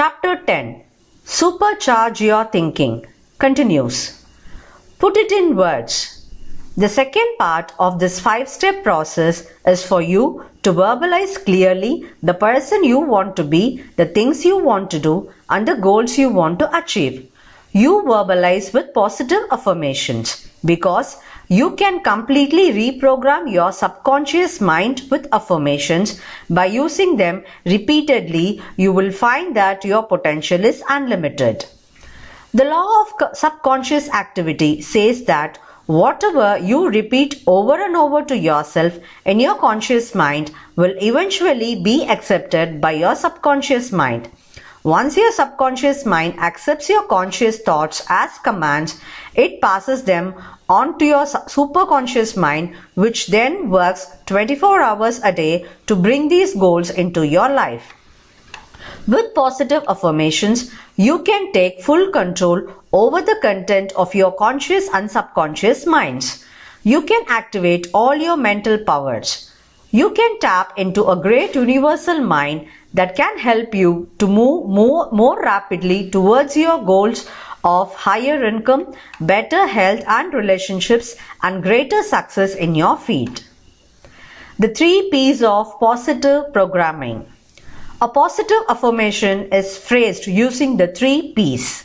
Chapter 10 Supercharge Your Thinking continues. Put it in words. The second part of this five step process is for you to verbalize clearly the person you want to be, the things you want to do, and the goals you want to achieve. You verbalize with positive affirmations because you can completely reprogram your subconscious mind with affirmations. By using them repeatedly, you will find that your potential is unlimited. The law of subconscious activity says that whatever you repeat over and over to yourself in your conscious mind will eventually be accepted by your subconscious mind. Once your subconscious mind accepts your conscious thoughts as commands, it passes them on to your superconscious mind, which then works 24 hours a day to bring these goals into your life. With positive affirmations, you can take full control over the content of your conscious and subconscious minds. You can activate all your mental powers. You can tap into a great universal mind that can help you to move more, more rapidly towards your goals of higher income, better health and relationships and greater success in your field. The three P's of positive programming. A positive affirmation is phrased using the three P's.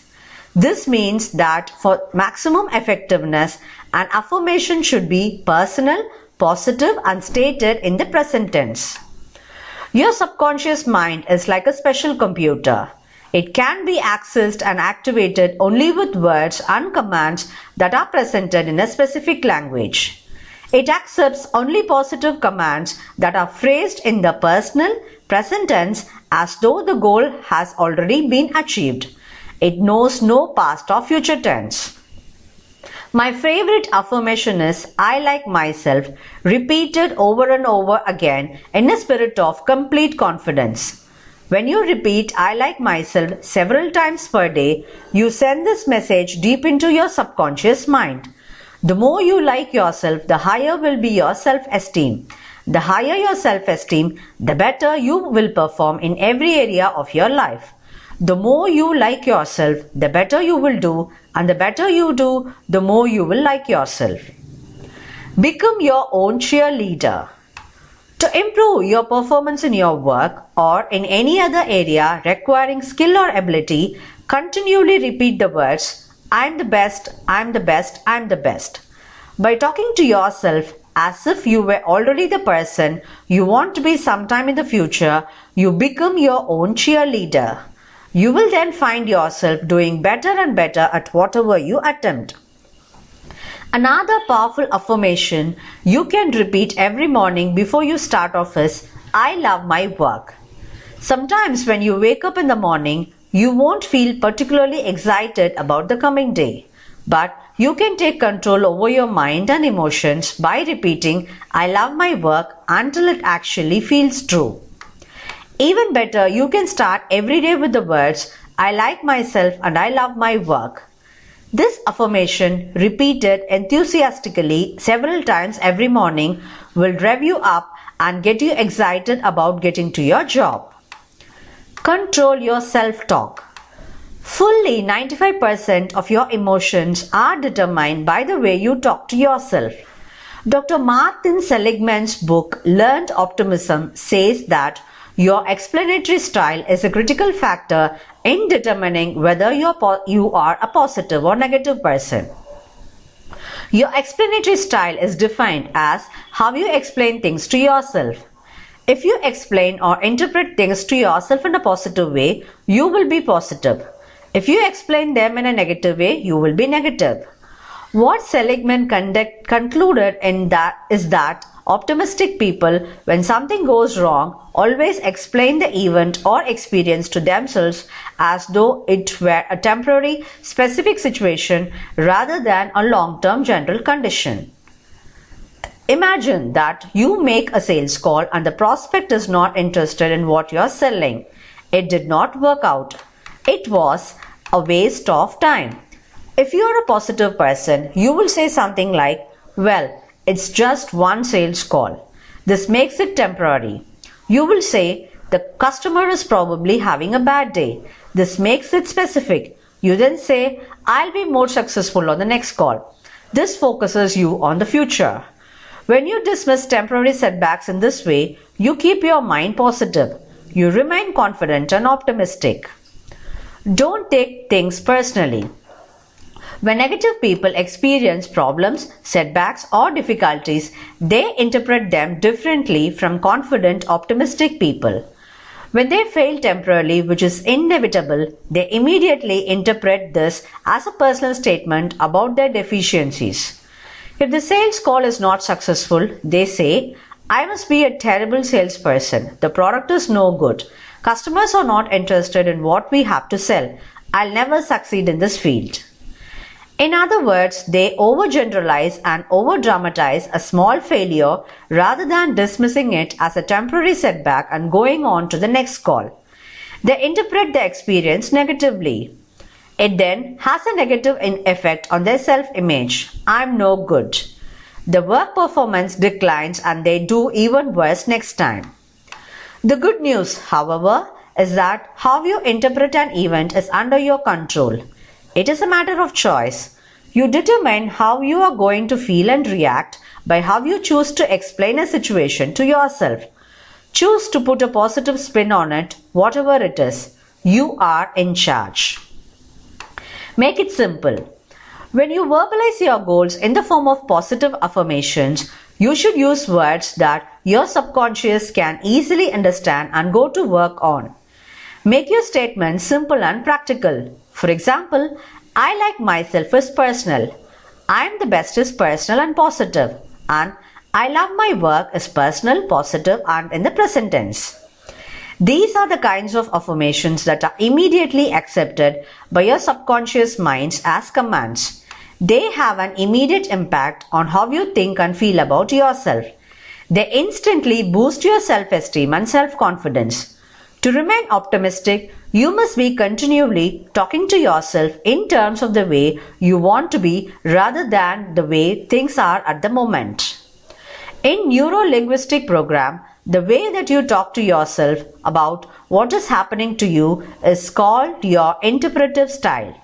This means that for maximum effectiveness, an affirmation should be personal, positive and stated in the present tense. Your subconscious mind is like a special computer. It can be accessed and activated only with words and commands that are presented in a specific language. It accepts only positive commands that are phrased in the personal present tense as though the goal has already been achieved. It knows no past or future tense. My favorite affirmation is I like myself repeated over and over again in a spirit of complete confidence. When you repeat I like myself several times per day, you send this message deep into your subconscious mind. The more you like yourself, the higher will be your self-esteem. The higher your self-esteem, the better you will perform in every area of your life. The more you like yourself, the better you will do and the better you do, the more you will like yourself. Become your own cheerleader. To improve your performance in your work or in any other area requiring skill or ability, continually repeat the words, I'm the best, I'm the best, I'm the best. By talking to yourself as if you were already the person you want to be sometime in the future, you become your own cheerleader. You will then find yourself doing better and better at whatever you attempt. Another powerful affirmation you can repeat every morning before you start off is I love my work. Sometimes when you wake up in the morning, you won't feel particularly excited about the coming day. But you can take control over your mind and emotions by repeating I love my work until it actually feels true. Even better, you can start every day with the words I like myself and I love my work. This affirmation, repeated enthusiastically several times every morning, will rev you up and get you excited about getting to your job. Control your self talk. Fully 95% of your emotions are determined by the way you talk to yourself. Dr. Martin Seligman's book Learned Optimism says that your explanatory style is a critical factor in determining whether you're you are a positive or negative person. Your explanatory style is defined as how you explain things to yourself. If you explain or interpret things to yourself in a positive way, you will be positive. If you explain them in a negative way, you will be negative. What Seligman conduct, concluded in that is that optimistic people, when something goes wrong, always explain the event or experience to themselves as though it were a temporary, specific situation rather than a long-term general condition. Imagine that you make a sales call and the prospect is not interested in what you're selling. It did not work out. It was a waste of time. If you are a positive person, you will say something like, well, it's just one sales call. This makes it temporary. You will say, the customer is probably having a bad day. This makes it specific. You then say, I'll be more successful on the next call. This focuses you on the future. When you dismiss temporary setbacks in this way, you keep your mind positive. You remain confident and optimistic. Don't take things personally. When negative people experience problems, setbacks, or difficulties, they interpret them differently from confident, optimistic people. When they fail temporarily, which is inevitable, they immediately interpret this as a personal statement about their deficiencies. If the sales call is not successful, they say, I must be a terrible salesperson. The product is no good. Customers are not interested in what we have to sell. I'll never succeed in this field. In other words, they overgeneralize and overdramatize a small failure rather than dismissing it as a temporary setback and going on to the next call. They interpret the experience negatively. It then has a negative effect on their self-image. I'm no good. The work performance declines and they do even worse next time. The good news, however, is that how you interpret an event is under your control. It is a matter of choice. You determine how you are going to feel and react by how you choose to explain a situation to yourself. Choose to put a positive spin on it, whatever it is. You are in charge. Make it simple. When you verbalize your goals in the form of positive affirmations, you should use words that your subconscious can easily understand and go to work on. Make your statements simple and practical. For example, I like myself as personal. I am the best is personal and positive. And I love my work is personal, positive and in the present tense. These are the kinds of affirmations that are immediately accepted by your subconscious minds as commands. They have an immediate impact on how you think and feel about yourself. They instantly boost your self-esteem and self-confidence. To remain optimistic, you must be continually talking to yourself in terms of the way you want to be rather than the way things are at the moment. In neuro-linguistic program, the way that you talk to yourself about what is happening to you is called your interpretive style.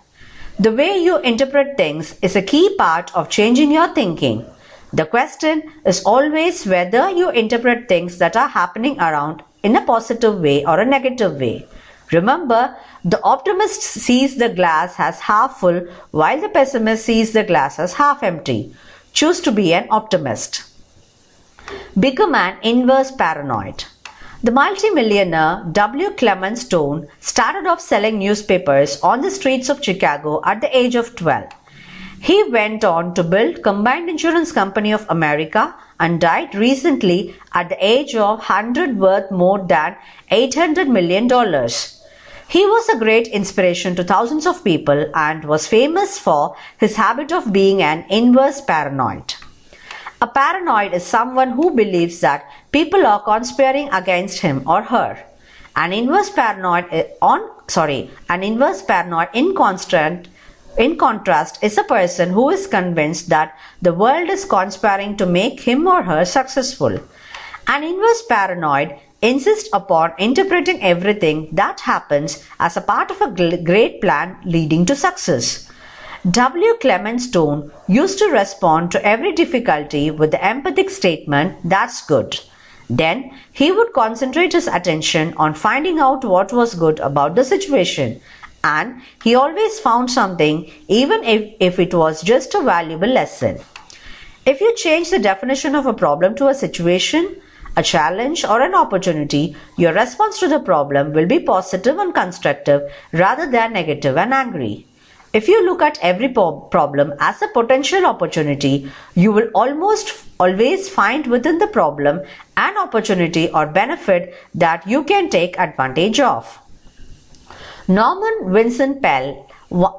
The way you interpret things is a key part of changing your thinking. The question is always whether you interpret things that are happening around in a positive way or a negative way. Remember, the optimist sees the glass as half full while the pessimist sees the glass as half empty. Choose to be an optimist. Become an inverse paranoid. The multimillionaire W. Clement Stone started off selling newspapers on the streets of Chicago at the age of 12. He went on to build Combined Insurance Company of America and died recently at the age of 100 worth more than 800 million dollars. He was a great inspiration to thousands of people and was famous for his habit of being an inverse paranoid. A paranoid is someone who believes that people are conspiring against him or her. An inverse paranoid eh, on sorry, an inverse paranoid in constant in contrast, is a person who is convinced that the world is conspiring to make him or her successful. An inverse paranoid insists upon interpreting everything that happens as a part of a great plan leading to success. W. Clement Stone used to respond to every difficulty with the empathic statement, that's good. Then he would concentrate his attention on finding out what was good about the situation and he always found something even if, if it was just a valuable lesson. If you change the definition of a problem to a situation, a challenge or an opportunity, your response to the problem will be positive and constructive rather than negative and angry. If you look at every problem as a potential opportunity, you will almost always find within the problem an opportunity or benefit that you can take advantage of. Norman Vincent Peale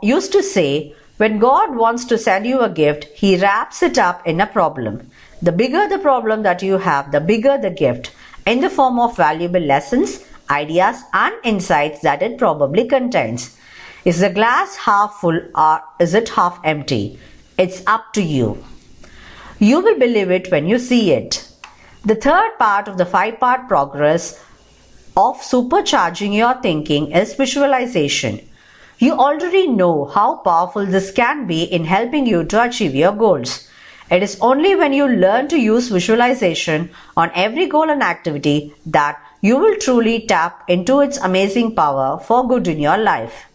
used to say, when God wants to send you a gift, he wraps it up in a problem. The bigger the problem that you have, the bigger the gift in the form of valuable lessons, ideas and insights that it probably contains. Is the glass half full or is it half empty? It's up to you. You will believe it when you see it. The third part of the five part progress of supercharging your thinking is visualization. You already know how powerful this can be in helping you to achieve your goals. It is only when you learn to use visualization on every goal and activity that you will truly tap into its amazing power for good in your life.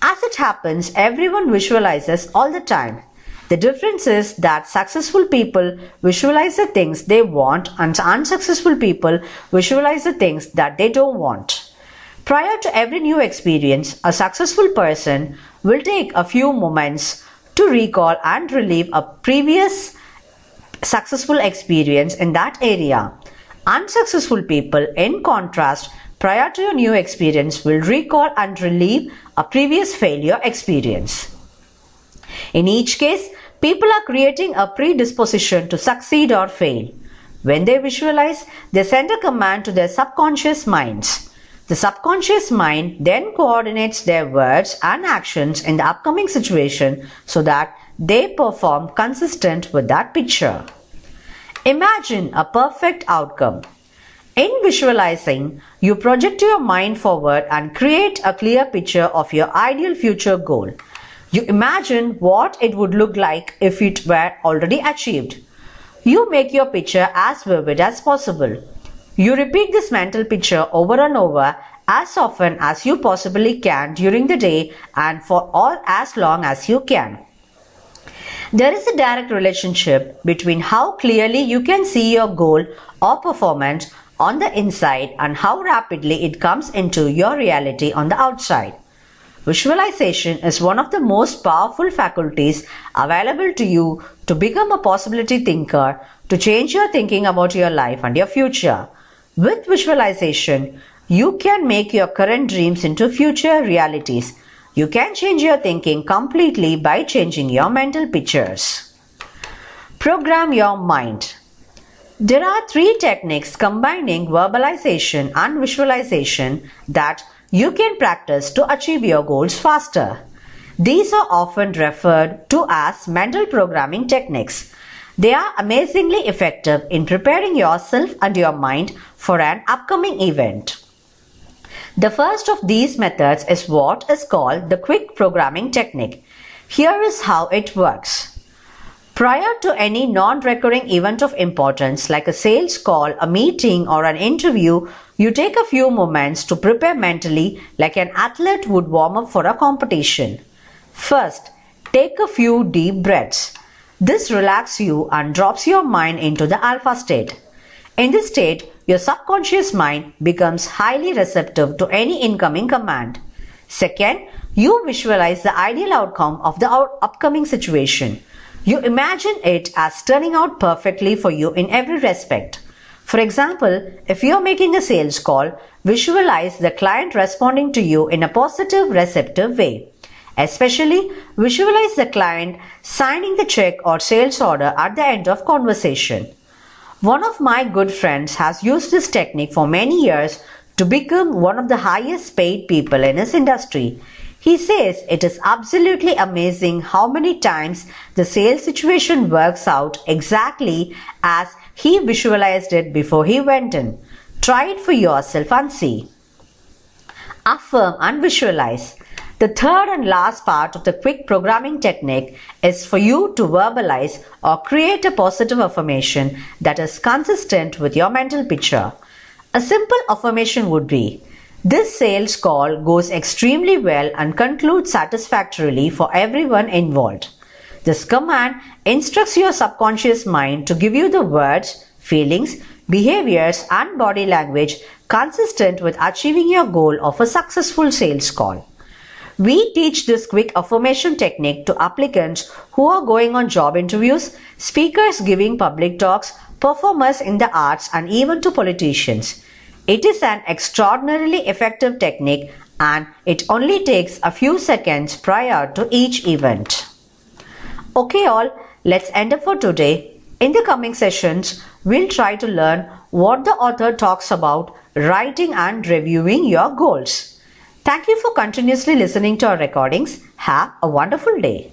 As it happens, everyone visualizes all the time. The difference is that successful people visualize the things they want and unsuccessful people visualize the things that they don't want. Prior to every new experience, a successful person will take a few moments to recall and relive a previous successful experience in that area. Unsuccessful people, in contrast, prior to a new experience, will recall and relive a previous failure experience. In each case, people are creating a predisposition to succeed or fail. When they visualize, they send a command to their subconscious minds. The subconscious mind then coordinates their words and actions in the upcoming situation so that they perform consistent with that picture. Imagine a perfect outcome. In visualizing, you project your mind forward and create a clear picture of your ideal future goal. You imagine what it would look like if it were already achieved. You make your picture as vivid as possible. You repeat this mental picture over and over as often as you possibly can during the day and for all as long as you can. There is a direct relationship between how clearly you can see your goal or performance on the inside and how rapidly it comes into your reality on the outside. Visualization is one of the most powerful faculties available to you to become a possibility thinker, to change your thinking about your life and your future. With visualization, you can make your current dreams into future realities. You can change your thinking completely by changing your mental pictures. Program your mind. There are three techniques combining verbalization and visualization that you can practice to achieve your goals faster. These are often referred to as mental programming techniques. They are amazingly effective in preparing yourself and your mind for an upcoming event. The first of these methods is what is called the quick programming technique. Here is how it works. Prior to any non-recurring event of importance like a sales call, a meeting or an interview, you take a few moments to prepare mentally like an athlete would warm up for a competition. First, take a few deep breaths. This relaxes you and drops your mind into the alpha state. In this state, your subconscious mind becomes highly receptive to any incoming command. Second, you visualize the ideal outcome of the upcoming situation. You imagine it as turning out perfectly for you in every respect. For example, if you're making a sales call, visualize the client responding to you in a positive, receptive way. Especially visualize the client signing the check or sales order at the end of conversation. One of my good friends has used this technique for many years to become one of the highest paid people in his industry. He says it is absolutely amazing how many times the sales situation works out exactly as he visualized it before he went in. Try it for yourself and see. Affirm and visualize. The third and last part of the quick programming technique is for you to verbalize or create a positive affirmation that is consistent with your mental picture. A simple affirmation would be, this sales call goes extremely well and concludes satisfactorily for everyone involved. This command instructs your subconscious mind to give you the words, feelings, behaviors and body language consistent with achieving your goal of a successful sales call. We teach this quick affirmation technique to applicants who are going on job interviews, speakers giving public talks, performers in the arts and even to politicians. It is an extraordinarily effective technique and it only takes a few seconds prior to each event. Okay all, let's end up for today. In the coming sessions, we'll try to learn what the author talks about writing and reviewing your goals. Thank you for continuously listening to our recordings. Have a wonderful day.